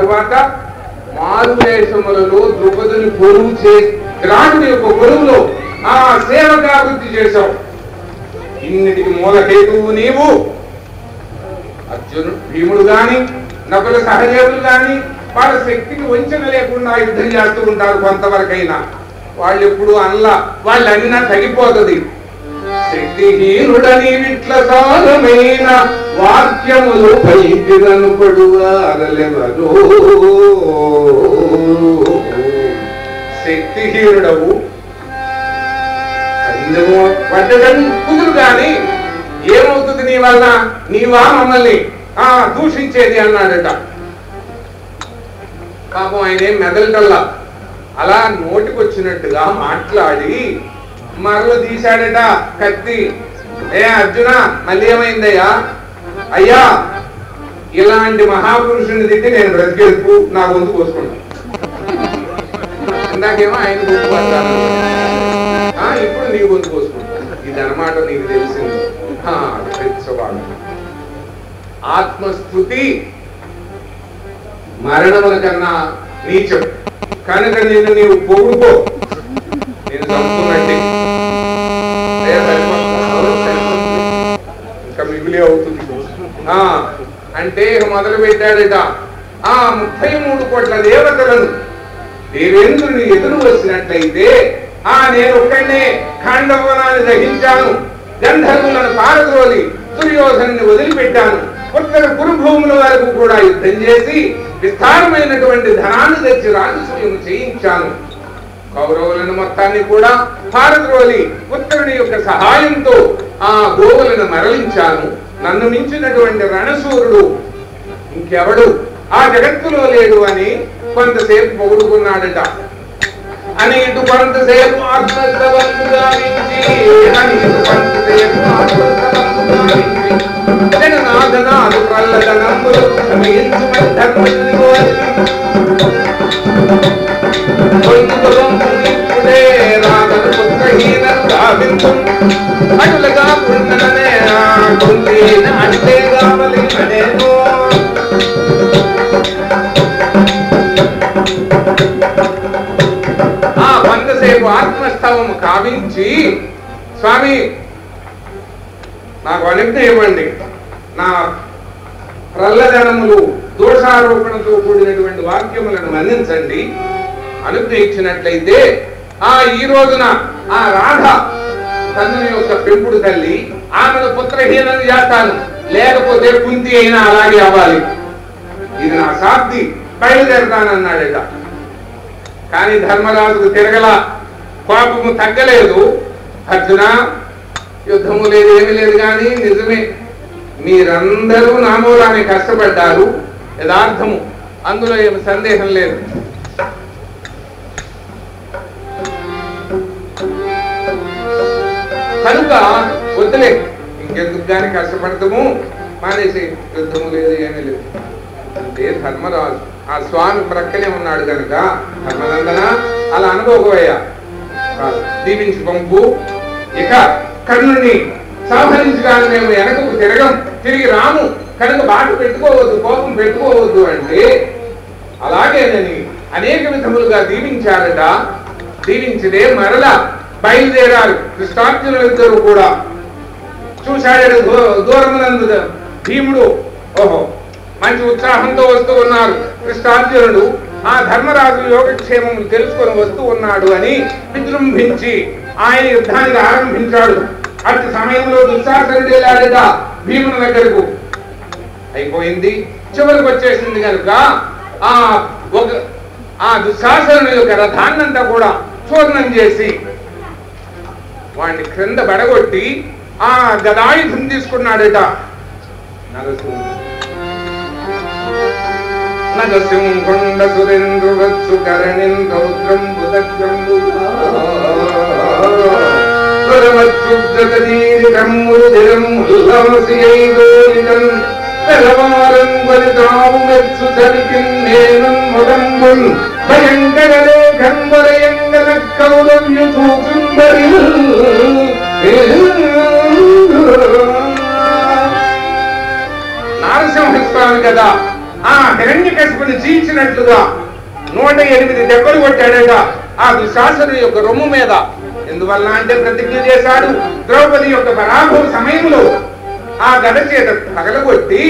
తర్వాత మారువేషములలో ద్రుపదుని పొరుగు చే రాజుని యొక్క పొరుగులో ఆ సేవకాభివృద్ధి చేశావు. ఇన్నిటికి మూలకేతువు నీవు? అర్జునుడు భీముడు గాని నకుల సహదేవులు గాని వాళ్ళ శక్తికి వంచన లేకుండా యుద్ధం చేస్తూ ఉంటారు కొంతవరకైనా. వాళ్ళు ఎప్పుడు అనలా వాళ్ళు అన్నా తగ్గిపోతుంది. శక్తిహీనుడని విట్ల కాలమైన వాక్యములు పైకిరను పడువారలెవరు. శక్తిహీనుడవు అందుకు పడ్డదని కుదురు గాని ఏమవుతుంది నీ వల్ల నీవా మమ్మల్ని? ఆ దూషించేది అన్నాడట. పాపం ఆయన ఏం మెదలటల్లా అలా నోటికొచ్చినట్టుగా మాట్లాడి మరల తీశాడట కత్తి. ఏ అర్జున మళ్ళీ ఏమైందయ్యా? అయ్యా ఇలాంటి మహాపురుషుని తిట్టి నేను బ్రతికెడుపు నా వంతు కోసుకుంటాను ఇందాకేమో ఆయన గొంతు పడ్డాను. ఇప్పుడు నీ గొంతు ఇది అనమాట నీకు తెలిసింది. స్వభావం ఆత్మస్థుతి మరణముల కన్నా నీచం. కనుక నిన్ను నీవు పొగుడుకో. నేను చంపుతున్నట్టే. ఇంకా అవుతుంది. అంటే మొదలు పెట్టాడట ఆ ముప్పై మూడు కోట్ల దేవతలను దేవేంద్రుని ఎదురు వచ్చినట్లయితే ఆ నేను ఒక్కడే ఖాండవనాన్ని దహించాను గంధర్వులను పారద్రోలి దుర్యోధను వదిలిపెట్టాను. ఉత్తర గురుభూముల వరకు కూడా యుద్ధం చేసి విస్తారమైనటువంటి ధనాన్ని తెచ్చి రాజసూయం చేయించాను. కౌరవులను మొత్తాన్ని కూడా పారద్రోలి ఉత్తరుని యొక్క సహాయంతో ఆ గోవులను మరలించాను. నన్ను మించినటువంటి రణసూరుడు ఇంకెవడు? ఆ జగత్తులో లేడు అని కొంతసేపు పొగుడుకున్నాడట అని ఇటు కొంతసేపు ఆత్మస్తవంతు గావించి అని ఇటు రాగను పుత్రహీనను గావించు అటులుగా పుణ్యనే కుందేన అంటే కావలి ఆ కొంతసేపు ఆత్మస్తవము కావించి స్వామి నాకు అనుజ్ఞ ఇవ్వండి నా ప్రల్లదనములు దోషారోపణతో కూడినటువంటి వాక్యములను మన్నించండి అనుజ్ఞ ఇచ్చినట్లయితే ఆ ఈ రోజున ఆ రాధ తండ్రి యొక్క పెంపుడు తల్లి ఆమెను పుత్రహీనని చేస్తాను. లేకపోతే కుంతి అయినా అలాగే అవ్వాలి. ఇది నా శాబ్ది బయలుదేరతానన్నాడట కానీ ధర్మరాజుకు తిరగల కోపము తగ్గలేదు. అర్జున యుద్ధము లేదు ఏమీ లేదు కానీ నిజమే. మీరందరూ నా మూలాన్ని కష్టపడ్డారు. యథార్థము అందులో ఏమి సందేహం లేదు. కనుక వద్దులే ఇంకెందుకు కానీ కష్టపడతాము? మానేసి యుద్ధము లేదు ఏమీ లేదు. అంటే ధర్మరాజు ఆ స్వామి ప్రక్కనే ఉన్నాడు కనుక ధర్మనందన? అలా అనుభవపోయా దీవించి పంపు. ఇక కర్ణుని సంహరించగానే మేము వెనకకు తిరగం. తిరిగి రాము. కనుక బాట పెట్టుకోవద్దు కోపం పెట్టుకోవద్దు అంటే అలాగేనని అనేక విధములుగా దీవించారట. దీవించదే మరలా బయలుదేరారు. కృష్ణార్జునులు ఇద్దరు కూడా చూశాడు దూరమునందు భీముడు. ఓహో మంచి ఉత్సాహంతో వస్తూ ఉన్నారు. కృష్ణార్జునుడు ఆ ధర్మరాజు యోగక్షేమం తెలుసుకొని వస్తూ ఉన్నాడు అని విజృంభించి ఆయన యుద్ధానికి ఆరంభించాడు. అటు సమయంలో దుశ్శాసనుడు వెళ్ళాడట భీముని దగ్గరకు. అయిపోయింది. చివరికి వచ్చేసింది కనుక ఆ ఒక ఆ దుశ్శాసనుని యొక్క రథాన్నంతా కూడా చూర్ణం చేసి వాడిని క్రింద బడగొట్టి ఆ గదాయుధం తీసుకున్నాడట. నరసింహ నరసింహుండ సురేంద్రు వచ్చు కరణిం రౌద్రం బుధగ్రంబు భయంకర లేఖంబరయంగన కౌరవ్యు నారసింహస్వామి కదా. ఆ హిరణ్యకశిపు కశ్యపుని నూట ఎనిమిది దెబ్బలు కొట్టాడట ఆ దుశ్శాసను యొక్క రొమ్ము మీద. ఎందువల్ల అంటే ప్రతిజ్ఞ చేశాడు. ద్రౌపది యొక్క పరాభవ సమయంలో ఆ గద చేత తగలగొట్టి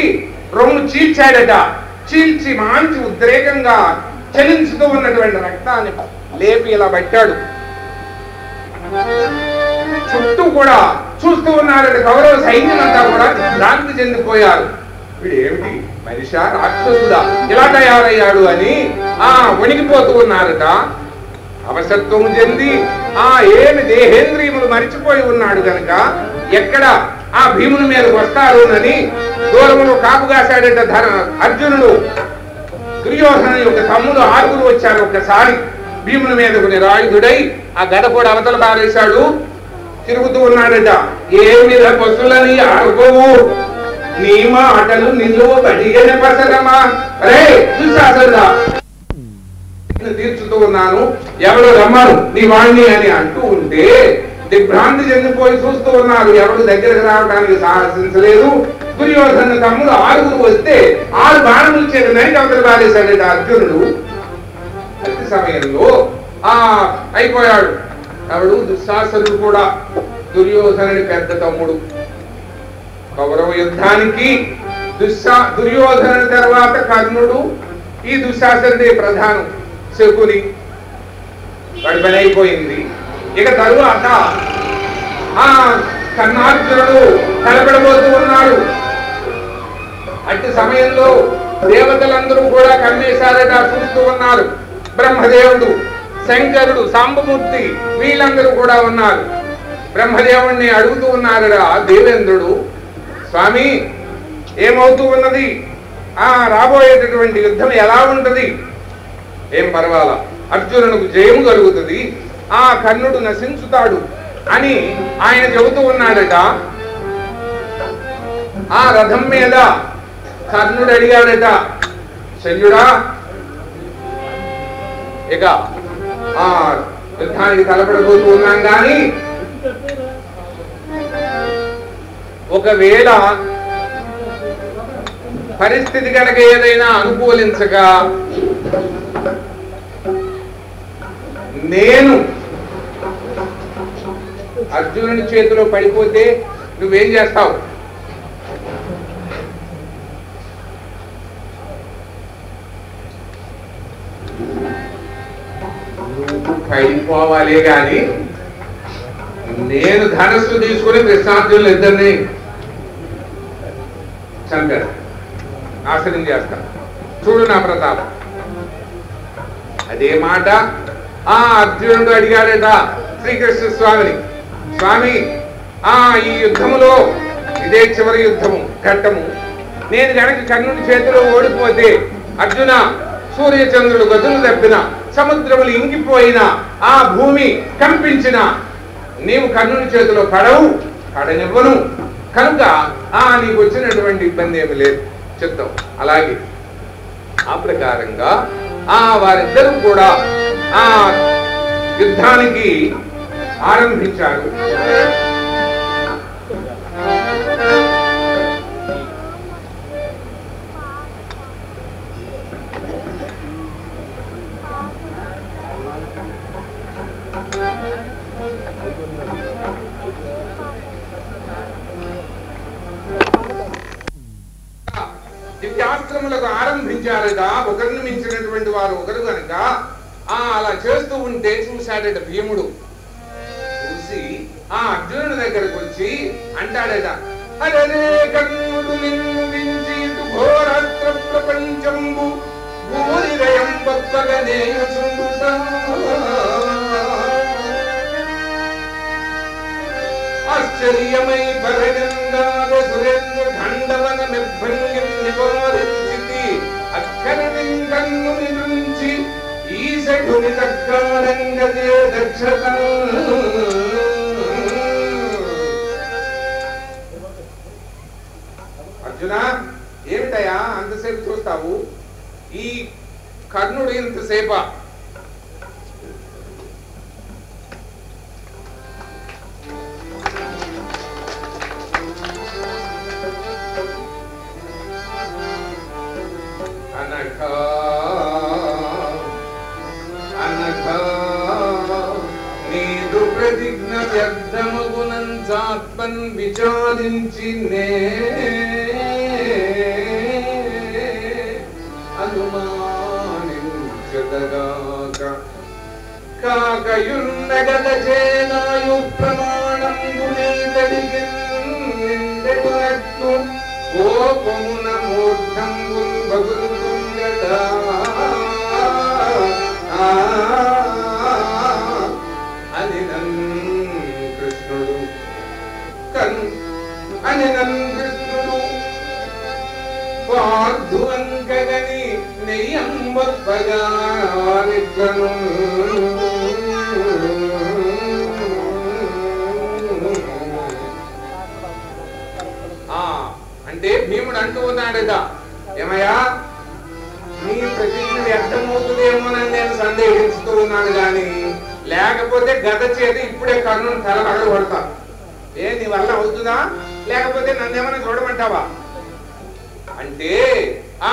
రొమ్ము చీల్చాడట. చీల్చి మాంచి ఉద్రేకంగా చలించుతూ ఉన్నటువంటి రక్తాన్ని లేపి ఇలా పట్టాడు. చుట్టూ కూడా చూస్తూ ఉన్నారట కౌరవ సైన్యులంతా కూడా భ్రాంతి చెందిపోయారు. వీడు ఏమిటి? మనిషా రాక్షసుడా? ఇలా తయారయ్యాడు అని ఆ వణికిపోతూ ఉన్నారట. అవసత్వము చెంది ఆ ఏమి దేహేంద్రియములు మరిచిపోయి ఉన్నాడు గనక ఎక్కడ ఆ భీముని మీదకి వస్తారునని దూరములో కాపు కాశాడట ధర అర్జునుడు. దుర్యోధన యొక్క తమ్ముడు ఆరుగురు వచ్చారు ఒక్కసారి భీముని మీదకు నిరాయుధుడై ఆ గద కూడా అవతల పారేశాడు. తిరుగుతూ ఉన్నాడట ఏమి పశులని ఆడుకోవు? నీ మాటలు నిలువ బడిగని పసరమా? రే దుశ్శాసనుడా! తీర్చుతూ ఉన్నాను. ఎవరు రమ్మను నీ వాణ్ణి అని అంటూ ఉంటే దిగ్భ్రాంతి చెందిపోయి చూస్తూ ఉన్నారు. ఎవరు దగ్గరకు రావడానికి సాహసించలేదు. దుర్యోధన తమ్ముడు ఆరుగురు వస్తే ఆరు బాణములు చేత అవతల పారేశాడట అర్జునుడు. సమయంలో ఆ అయిపోయాడు. ఎవడు? దుశ్శాసనుడు కూడా. దుర్యోధనుడి పెద్ద తమ్ముడు. కౌరవ యుద్ధానికి దుశ్శా దుర్యోధనుడి తర్వాత కర్ణుడు ఈ దుశ్శాసనుడే ప్రధానం శకుని. వాడి పని అయిపోయింది. ఇక తరువాత ఆ కర్ణార్జునుడు తలపడబోతూ ఉన్నాడు. అట్టి సమయంలో దేవతలందరూ కూడా కన్నేశారట చూస్తూ ఉన్నారు. బ్రహ్మదేవుడు శంకరుడు సాంబమూర్తి వీళ్ళందరూ కూడా ఉన్నారు. బ్రహ్మదేవుణ్ణి అడుగుతూ ఉన్నారట దేవేంద్రుడు స్వామి ఏమవుతూ ఉన్నది? ఆ రాబోయేటటువంటి యుద్ధం ఎలా ఉంటది? ఏం పర్వాలా అర్జునునికి జయము కలుగుతుంది ఆ కర్ణుడు నశించుతాడు అని ఆయన చెబుతూ ఉన్నాడట. ఆ రథం మీద కర్ణుడు అడిగాడట శల్యుడా ఇక ఆ యుద్ధానికి తలపడబోతూ ఉన్నాం కానీ ఒకవేళ పరిస్థితి కనుక ఏదైనా అనుకూలించగా నేను అర్జునుని చేతిలో పడిపోతే నువ్వేం చేస్తావు? నువ్వు పడిపోవాలే గాని నేను ధనస్సు తీసుకుని కృష్ణార్జునులు ఇద్దరిని చంపాడు నాశనం చేస్తా చూడు నా ప్రతాపం. అదే మాట ఆ అర్జునుడు అడిగాడట శ్రీకృష్ణ స్వామిని. స్వామి ఆ ఈ యుద్ధములో ఇదే చివరి యుద్ధము ఘట్టము. నేను గనక కర్ణుని చేతిలో ఓడిపోతే అర్జున సూర్యచంద్రులు గదులు తప్పిన సముద్రములు ఇంగిపోయిన ఆ భూమి కంపించిన. నీవు కర్ణుని చేతిలో పడవు పడనివ్వను. కనుక ఆ నీకు వచ్చినటువంటి ఇబ్బంది ఏమి లేదు. చెప్తాం. అలాగే ఆ ప్రకారంగా ఆ వారిద్దరూ కూడా ఆ యుద్ధానికి ఆరంభించారు. చూశాడట భీముడు. చూసి ఆ అర్జునుడి దగ్గరకు వచ్చి అంటాడట అరే కర్ణుడు నిన్ను వించి ఇటు ప్రపంచంబు భూరిదయం ఆశ్చర్యమై పరగంగాద సురేంద్ర ఖండవన నిర్భంగి అక్కడి కన్ను నుంచి ఈశకుని తక్కారంగదే దక్షత అర్జున ఏమిటయా అంతసేపు చూస్తావు? ఈ కర్ణుడు ఇంతసేపా? వ్యర్థముగుణాత్మన్ విచారించి నే అనుమానించదగాక కాకయున్నగల చేనాయు ప్రమాణం గుణితడిగి నిండెడునట్లు కోపమున అంటే భీముడు అంటూ ఉన్నాడదా ఏమయ్యా? నీ ప్రతిజ్ఞ వ్యర్థమవుతుందేమోనని నేను సందేహిస్తూ ఉన్నాను గాని లేకపోతే గత చేతి ఇప్పుడే కన్నును తల పడతా ఏ నీ వల్ల అవుతుందా? లేకపోతే నన్నేమైనా చూడమంటావా? అంటే ఆ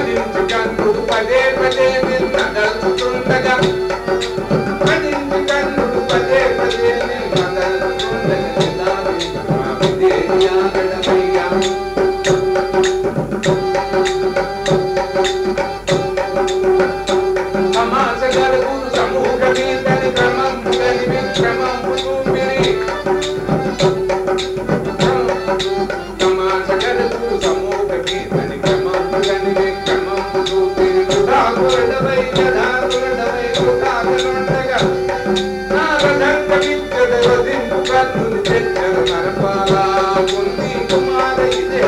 చక్ర నరపాలా ఉంది కుమార ఇదే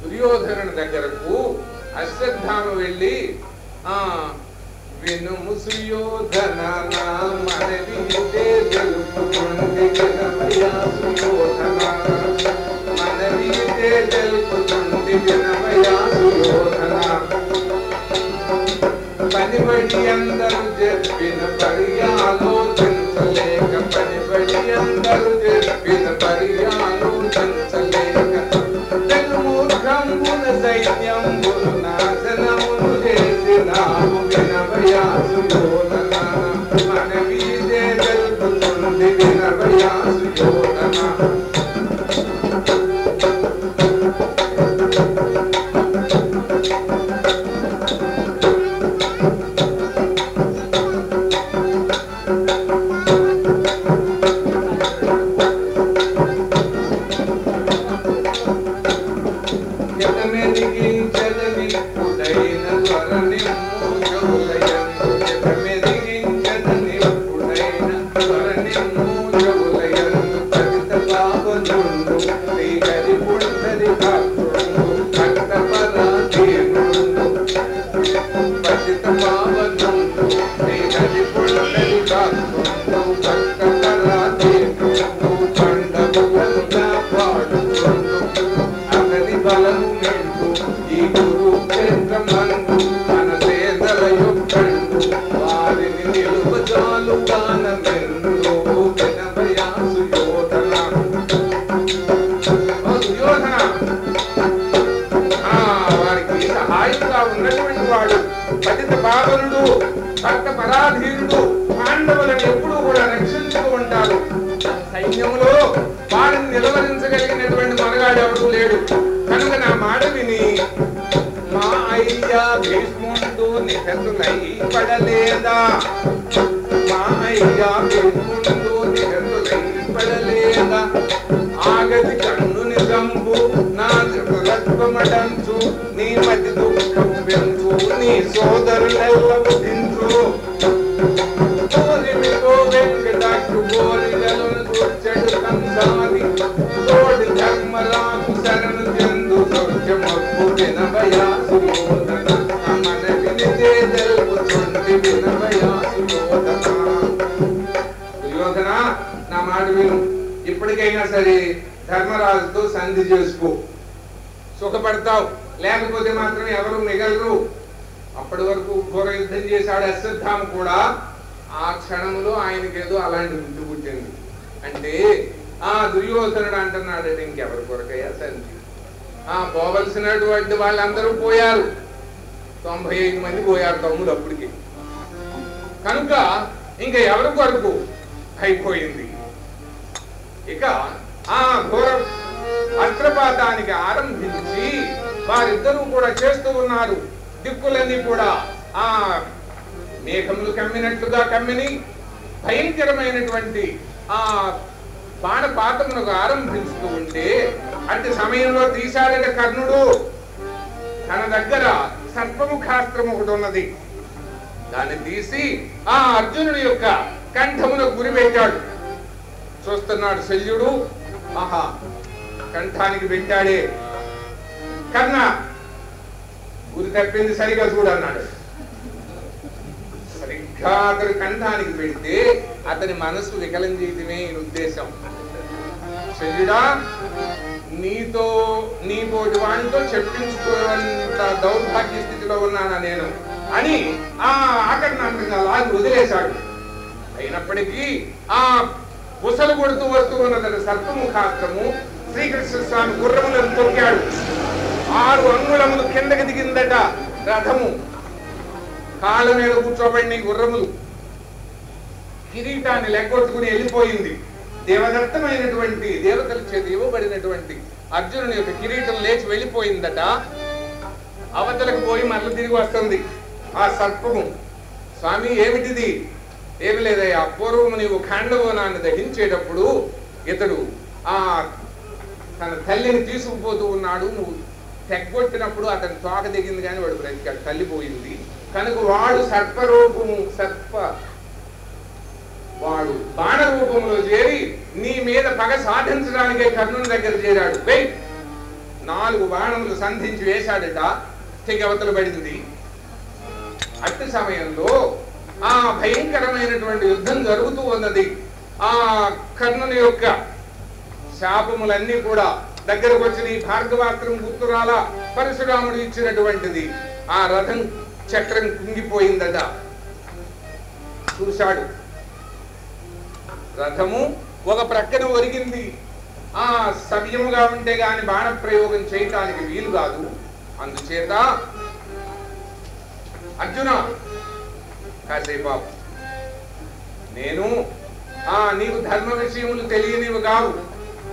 దుర్యోధనుడి దగ్గరకు అశ్వత్థామ వెళ్ళి ఆ వినుము సుయోధన పనిబడి అందరు చెప్పిన పర్యాలోచించలేక పనిబడి చెప్పిన పర్యాలోచించలేక Thursday భక్త పరాధీనుడు పాండవులను ఎప్పుడూ కూడా రక్షించుతూ ఉంటాడు సైన్యంలో వాడిని నిలవరించగలిగినటువంటి మనగాడు ఎవడు లేడు. కనుక నా మాట విని మా అయ్యా భీష్ముడు నిహతులై పడలేదా? మా అయ్యా భీష్ముడు పడలేదా? ఆగది కన్ను చంపు నా జగత్వమడంచు నీ మధ్య దుఃఖం నీ సోదరులెల్ల తోడి శరణు చెందు సౌఖ్యమప్పు అమన వినితే నా మాట విను. ఇప్పటికైనా సరే ధర్మరాజుతో సంధి చేసుకో. సుఖపడతావు. లేకపోతే మాత్రం ఎవరు మిగలరు. అప్పటి వరకు ఘోర యుద్ధం చేశాడు అశ్వత్థామ కూడా. ఆ క్షణంలో ఆయనకేదో అలాంటి బుద్ధి పుట్టింది. అంటే ఆ దుర్యోధనుడు అంటున్నాడు ఇంకెవరి కొరకయ్యా సంధి ఆ పోవలసినటువంటి వాళ్ళందరూ పోయారు. తొంభై ఐదు మంది పోయారు తమ్ముడు అప్పటికి. కనుక ఇంకా ఎవరి కొరకు అయిపోయింది? ఇక ఆ ఘోర అస్త్రపాతానికి ఆరంభించి వారిద్దరూ కూడా చేస్తూ ఉన్నారు. దిక్కులన్నీ కూడా ఆ మేఘములు కమ్మినట్లుగా కమ్మిని భయంకరమైనటువంటి ఆ బాణపాతమునకు ఆరంభిస్తూ ఉంటే అంటే సమయంలో తీశాడట కర్ణుడు. తన దగ్గర సర్పముఖాస్త్రం ఒకటి ఉన్నది. దాన్ని తీసి ఆ అర్జునుడి యొక్క కంఠమును గురిపెట్టాడు. చూస్తున్నాడు శల్యుడు. ఆహా కంఠానికి పెట్టాడే. కర్ణ గురి తప్పింది సరిగా చూడన్నాడు సరిగ్గా అతని కంఠానికి పెడితే అతని మనసు వికలం చేయటమే ఉద్దేశం. చెల్లిడా నీతో నీ పోటీ వాడితో చెప్పించుకోనంత దౌర్భాగ్య స్థితిలో ఉన్నానా నేను? అని ఆ ఆకరణాంతంగా లాగి వదిలేశాడు. అయినప్పటికీ ఆ బుసలు కొడుతూ వస్తూ ఉన్నదట సర్పముఖాస్త్రము శ్రీకృష్ణ స్వామి గుర్రములను తొక్కాడు. ఆరు అంగుళములు కిందకి దిగిందట రథము. కాళ్ళ మీద కూర్చోబడిన ఈ గుర్రములు కిరీటాన్ని లెగ్గొట్టుకుని వెళ్ళిపోయింది. దేవదత్తమైనటువంటి దేవతల చేత ఇవ్వబడినటువంటి అర్జునుని యొక్క కిరీటం లేచి వెళ్ళిపోయిందట. అవతలకు పోయి మరల తిరిగి వస్తుంది. ఆ సర్పము స్వామి ఏమిటిది? ఏమి లేదయ్యా పూర్వము నీవు ఖాండవనాన్ని దహించేటప్పుడు ఇతడు ఆ తన తల్లిని తీసుకుపోతూ ఉన్నాడు నువ్వు తెగొట్టినప్పుడు అతని తోక దిగింది కానీ వాడు బ్రతికాడు తల్లి పోయింది కనుక వాడు సర్పరూపము సర్ప. వాడు బాణ రూపంలో చేరి నీ మీద పగ సాధించడానికే కర్ణుని దగ్గర చేరాడు. వెయ్! నాలుగు బాణములు సంధించి వేశాడట తెగవతలు అవతల పడింది. అట్టి సమయంలో ఆ భయంకరమైనటువంటి యుద్ధం జరుగుతూ ఉన్నది. ఆ కర్ణుని యొక్క శాపములన్నీ కూడా దగ్గరకు వచ్చిన ఈ భార్గవాస్త్రం గుర్తురాల పరశురాముడు ఇచ్చినటువంటిది. ఆ రథం చక్రం కుంగిపోయిందట. చూశాడు. రథము ఒక ప్రక్కన ఒరిగింది. ఆ సవ్యముగా ఉంటే గాని బాణ ప్రయోగం చేయటానికి వీలు కాదు. అందుచేత అర్జున కాసేపు నేను ఆ నీవు ధర్మ విషయములు తెలియనివి కావు.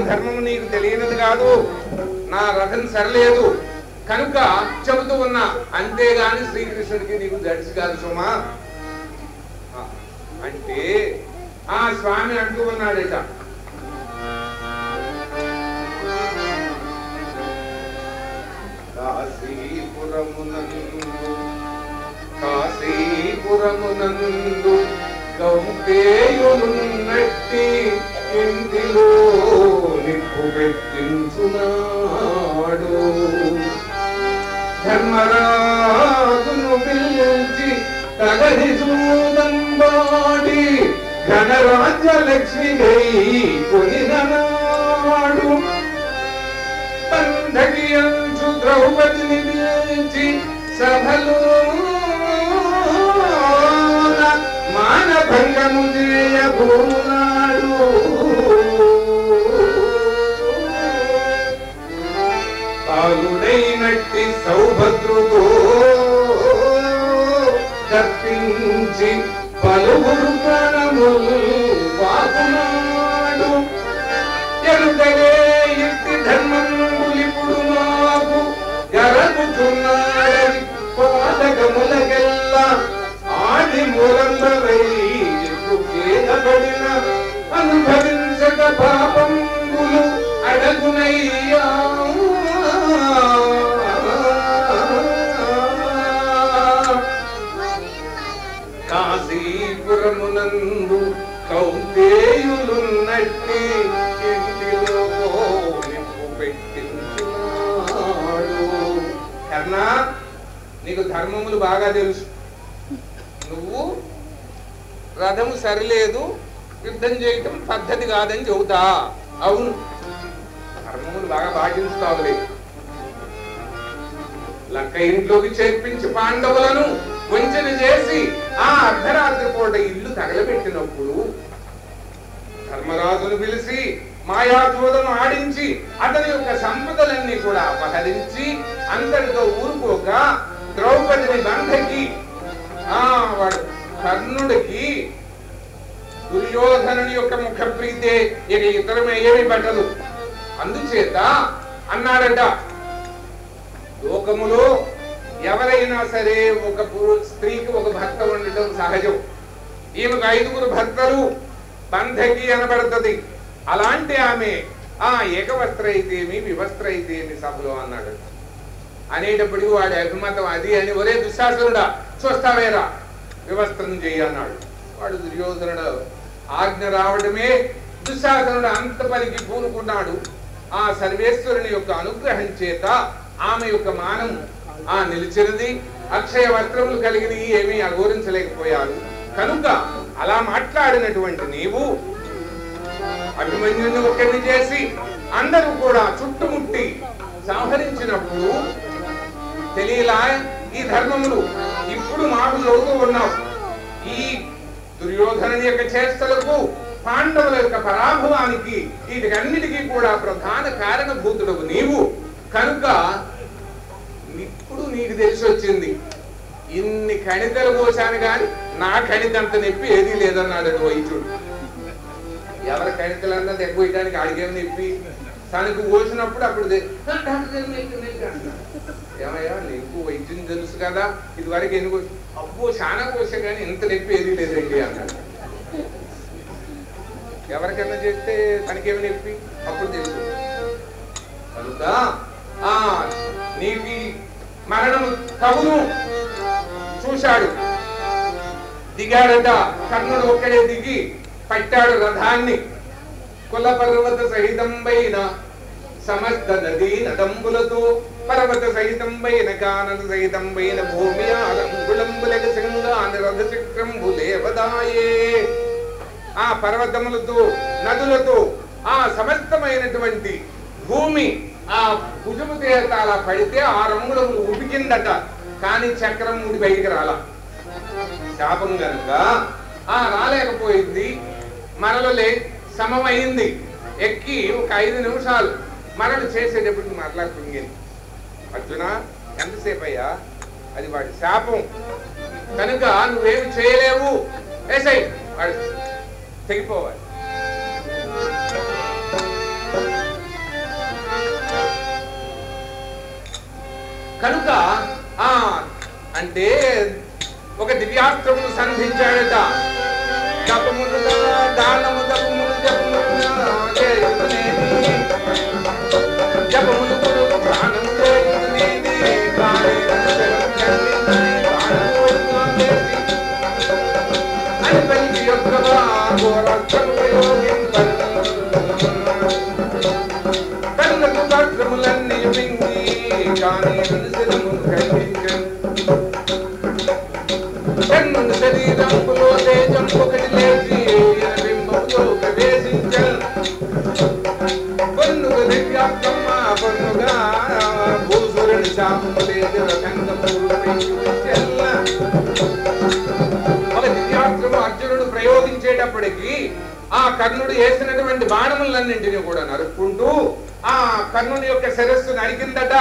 ధర్మము నీకు తెలియనిది కాదు. నా రథం సరలేదు. కనుక చెబుతూ ఉన్నా అంతేగాని శ్రీకృష్ణుడికి నీకు దడిసి కాదు సుమా. అంటే ఆ స్వామి అంటూ ఉన్నాడట. కాశీపురమునందు కాశీపురమునందు గౌపేయులున్నట్టి ఇంటిలో నిప్పుపెట్టించున్నాడు ధర్మరాజును పిలిచి తగది చూదంబాడి ఘనరాజ్య లక్ష్మి కొనినాడు పండగి అంచు ద్రౌపదిని పిలిచి సభలో మానభంగము చేయబోనాడు పాలుడైనట్టి సౌభద్రుడు తప్పించి పలువురు ప్రాణములు వాకునాడు ఎరుగలే ఇట్టి ధర్మములిప్పుడు మాకు గరగుచున్నాడని పాదకములకెల్లా ఆది మూలందరై కేదబడిన అనుభవించక పాపంబులు అడగునయ్యా. కాశీపురమునందు కౌంతేయులున్నట్టి ఇంటిలో నిప్పు పెట్టించున్నాడు. కర్ణా నీకు ధర్మములు బాగా తెలుసు. నువ్వు రథము సరిలేదు యుద్ధం చేయటం పద్ధతి కాదని చెబుతా. అవును. ధర్మములు బాగా పాటించుతావులే. లంక ఇంట్లోకి చేర్పించి పాండవులను వంచన చేసి ఆ అర్ధరాత్రి పూట ఇల్లు తగలబెట్టినప్పుడు ధర్మరాజును పిలిచి మాయాచోదను ఆడించి అతని యొక్క సంపదలన్నీ కూడా అపహరించి అంతటితో ఊరుకోక ద్రౌపదిని బంధకి ఆ వాడు కర్ణుడికి దుర్యోధనుని యొక్క ముఖ ప్రీతే ఇక ఇతరమే ఏమి పట్టదు. అందుచేత అన్నాడట లోకములో ఎవరైనా సరే ఒక పురు- స్త్రీకి ఒక భర్త ఉండటం సహజం. ఈమెకు ఐదుగురు భర్తలు బంధకి అనబడుతుంది. అలాంటి ఆమె ఆ ఏకవస్త్ర అయితేమి వివస్త్ర అయితేమి సభలో అన్నాడు. అనేటప్పటికి వాడి అభిమతం అది అని ఒరే దుశ్శాసనుడా చూస్తావేరా వివస్త్రం చెయ్యి అన్నాడు. వాడు దుర్యోధనుడు. ఆజ్ఞ రావడమే దుశ్శాసనుడు అంత పనికి పూనుకున్నాడు. ఆ సర్వేశ్వరుని యొక్క అనుగ్రహం చేత ఆమె యొక్క మానం ఆ నిలిచినది. అక్షయ వస్త్రములు కలిగినవి ఏమీ అఘోరించలేకపోయారు. కనుక అలా మాట్లాడినటువంటి నీవు అభిమన్యుని ఒకరిని చేసి అందరూ కూడా చుట్టుముట్టి సంహరించినప్పుడు తెలియలా ఈ ధర్మములు ఇప్పుడు మాకు చదువుతూ ఉన్నావు. ఈ దుర్యోధనుని యొక్క చేష్టలకు పాండవుల యొక్క పరాభవానికి వీటికన్నిటికీ కూడా ప్రధాన కారణభూతుడవు నీవు. కనుక ఇప్పుడు నీకు తెలిసి వచ్చింది ఇన్ని కణితలు పోసాను కానీ నా కణితంత నొప్పి ఏదీ లేదన్నాడు వైద్యుడు ఎవరి కణితలు అన్నది ఎక్కువ ఇయడానికి అడిగేమి నొప్పి. తనకు పోసినప్పుడు అప్పుడు ఏమయ్యా నీకు వైద్యం తెలుసు కదా ఇది వరకు ఎన్ని అబ్బో చాలా కోసే కానీ ఇంత నొప్పి ఏదీ లేదండి అన్నాడు. ఎవరికైనా చేస్తే తనకేమి నొప్పి? అప్పుడు తెలుసు. కనుక నీకు ఈ మరణము తగును చూశాడు. దిగాడట కర్ణుడు ఒక్కడే దిగి పట్టాడు రథాన్ని. కుల పర్వత సహితంబైన సమస్త నదీ నదంబులతో పర్వత సహితంబైన కానన సహితంబైన భూమి ఆలంబులంబులక శృంగాన రథ చక్రంబులేవదాయే ఆ పర్వతములతో నదులతో ఆ సమస్తమైనటువంటి భూమి ఆ భుజము తీరత అలా పడితే ఆ రంగులములు ఉపికిందట కానీ చక్రం ముడి బయటికి రాల. శాపం గనుక ఆ రాలేకపోయింది మరలలే సమమైంది. ఎక్కి ఒక ఐదు నిమిషాలు మరలు చేసేటప్పటికి మాట్లాడుతుంది అర్జున ఎంతసేపు అయ్యా అది వాడి శాపం. కనుక నువ్వేమి చేయలేవు. వేసాయి వాడు తెగిపోవాలి. కనుక ఆ అంటే ఒక దివ్యాస్త్రమును సంధించాడట. జపములు దానము జపములు జపములు చేయునేది. జపములు గురు ప్రాణము కాని నరశరమును తేజం ఒకటి లేచి ప్రవేశించను దివ్యాత్మ భూసురుని శాపము లేదు అర్జునుడు ఆ కర్ణుడు వేసినటువంటి బాణములన్నింటినీ కూడా నరుక్కుంటూ ఆ కర్ణుని యొక్క శిరస్సు నరికిందట.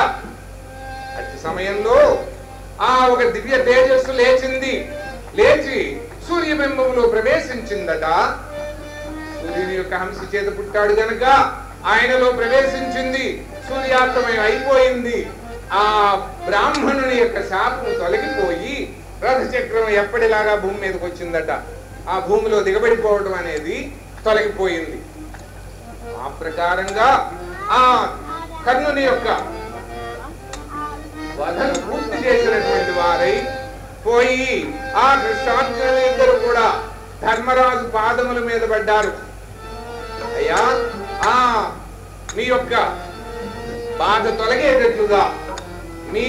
సమయంలో ఆ ఒక దివ్య తేజస్సు లేచింది. లేచి సూర్యబింబంలో ప్రవేశించిందట. సూర్యుని యొక్క హంస చేత పుట్టాడు గనక ఆయనలో ప్రవేశించింది. సూర్యాస్తమయం అయిపోయింది. ఆ బ్రాహ్మణుని యొక్క శాపం తొలగిపోయి రథచక్రం ఎప్పటిలాగా భూమి మీదకి వచ్చిందట. ఆ భూమిలో దిగబడిపోవడం అనేది తొలగిపోయింది. ఆ ప్రకారంగా ఆ కర్ణుని యొక్క వధను పూర్తి చేసినటువంటి వారై పోయి ఆ కృష్ణార్జునులు ఇద్దరు కూడా ధర్మరాజు పాదముల మీద పడ్డారు. అయ్యా ఆ మీ యొక్క బాధ తొలగేటట్లుగా మీ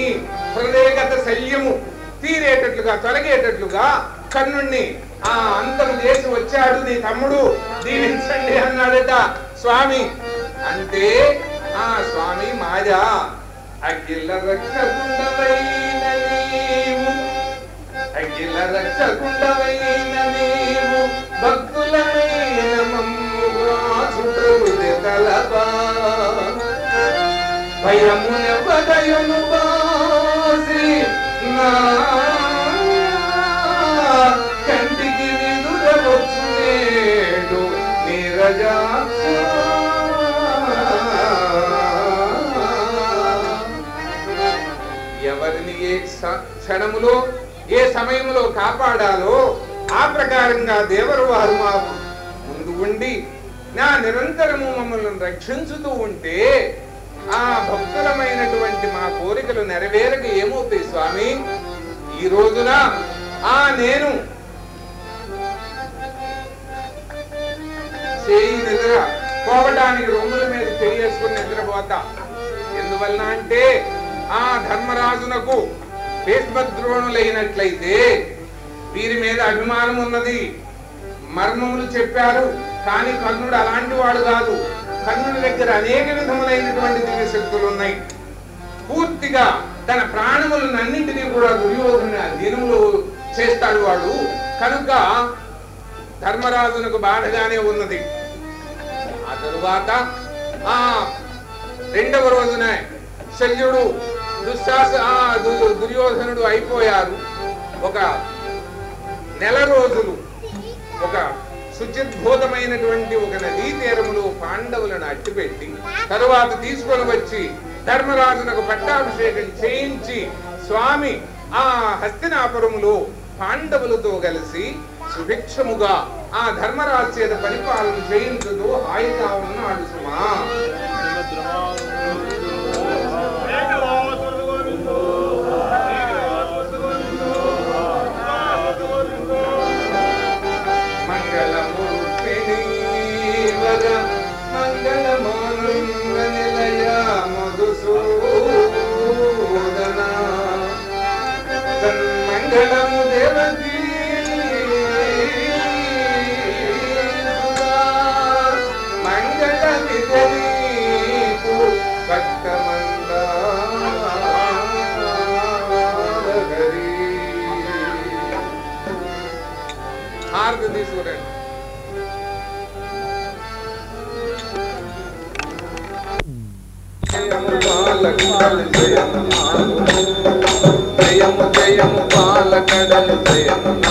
హృదయగత శల్యము తీరేటట్లుగా తొలగేటట్లుగా కర్ణుణ్ణి ఆ అంతం చేసి వచ్చాడు నీ తమ్ముడు. దీవించండి అన్నాడట స్వామి. అంటే ఆ స్వామి మాజా అఖిల రక్షకుండవైన నీవు అఖిల రక్షకుండవైన నీవు భక్తులమైన మమ్ముగాచుటరుది తలపా. భయమునెవదయును బాసి నా క్షణములో ఏ సమయంలో కాపాడాలో ఆ ప్రకారంగా దేవరు వారు మా ముందు ఉండి నా నిరంతరము మమ్మల్ని రక్షించుతూ ఉంటే ఆ భక్తులమైనటువంటి మా కోరికలు నెరవేరక ఏమవుతాయి స్వామి? ఈ రోజున ఆ నేను చేయి నిద్ర పోవడానికి రొమ్ముల మీద చేసుకుని నిద్రపోతా. ఎందువల్ల అంటే ఆ ధర్మరాజునకు భీష్మద్రోణులైనట్లయితే వీరి మీద అభిమానం ఉన్నది. మర్మములు చెప్పారు కానీ కర్ణుడు అలాంటి వాడు కాదు. కర్ణుడి దగ్గర అనేక విధములైనటువంటి దివ్య శక్తులు ఉన్నాయి. పూర్తిగా తన ప్రాణములను అన్నింటినీ కూడా దుర్యోధన దినములు చేస్తాడు వాడు. కనుక ధర్మరాజునకు బాధగానే ఉన్నది. ఆ తరువాత ఆ రెండవ రోజున శల్యుడు దుశ్శాస ఆ దు- దుర్యోధనుడు అయిపోయారు. ఒక నెల రోజులు ఒక శుచిద్భూతమైనటువంటి ఒక నదీ తీరములో పాండవులను అడ్డుపెట్టి తరువాత తీసుకొని వచ్చి ధర్మరాజునకు పట్టాభిషేకం చేయించి స్వామి ఆ హస్తినాపురములో పాండవులతో కలిసి సుభిక్షముగా ఆ ధర్మరాజు చేత పరిపాలన చేయించుతూ హాయిగా ఉన్నాడు సుమా జయము జయము జయము జయము పాలకడలు జయము.